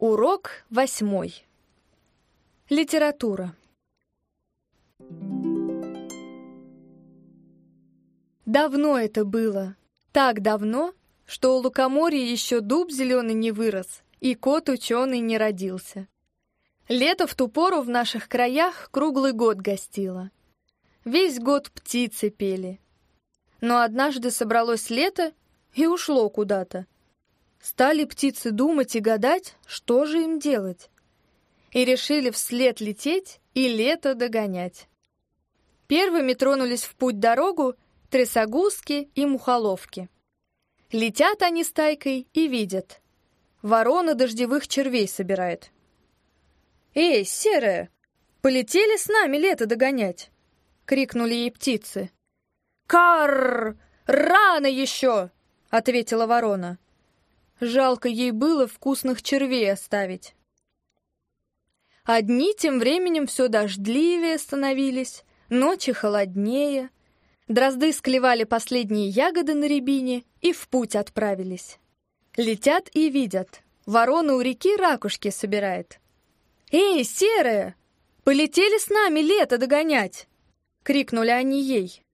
Урок восьмой. Литература. Давно это было. Так давно, что у лукоморья еще дуб зеленый не вырос, и кот ученый не родился. Лето в ту пору в наших краях круглый год гостило. Весь год птицы пели. Но однажды собралось лето и ушло куда-то. Стали птицы думать и гадать, что же им делать. И решили вслед лететь и лето догонять. Первыми тронулись в путь дорогу трясогузки и мухоловки. Летят они стайкой и видят. Ворона дождевых червей собирает. «Эй, серая, полетели с нами лето догонять!» — крикнули ей птицы. «Карр! Рано еще!» — ответила ворона. Жалко ей было вкусных червей оставить. Одни тем временем все дождливее становились, ночи холоднее — Дрозды склевали последние ягоды на рябине и в путь отправились. Летят и видят. Ворона у реки ракушки собирает. «Эй, серая! Полетели с нами лето догонять!» — крикнули они ей.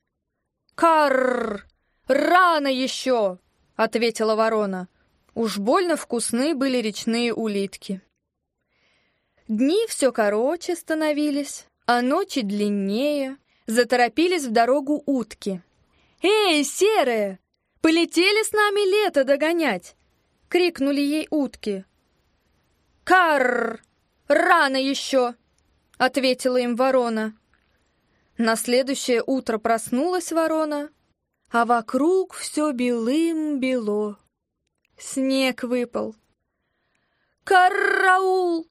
«Карр! Рано еще!» — ответила ворона. Уж больно вкусны были речные улитки. Дни все короче становились, а ночи длиннее. Заторопились в дорогу утки. «Эй, серая! Полетели с нами лето догонять!» — крикнули ей утки. «Карр! Рано еще!» — ответила им ворона. На следующее утро проснулась ворона, а вокруг все белым-бело. Снег выпал. «Караул!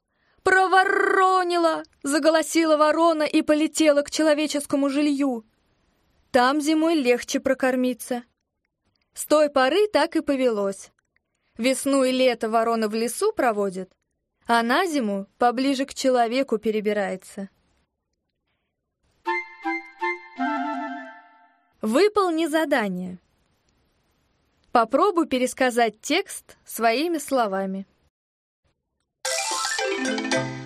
«Проворонила!» — заголосила ворона и полетела к человеческому жилью. Там зимой легче прокормиться. С той поры так и повелось. Весну и лето ворона в лесу проводит, а на зиму поближе к человеку перебирается. Выполни задание. Попробуй пересказать текст своими словами. Thank you.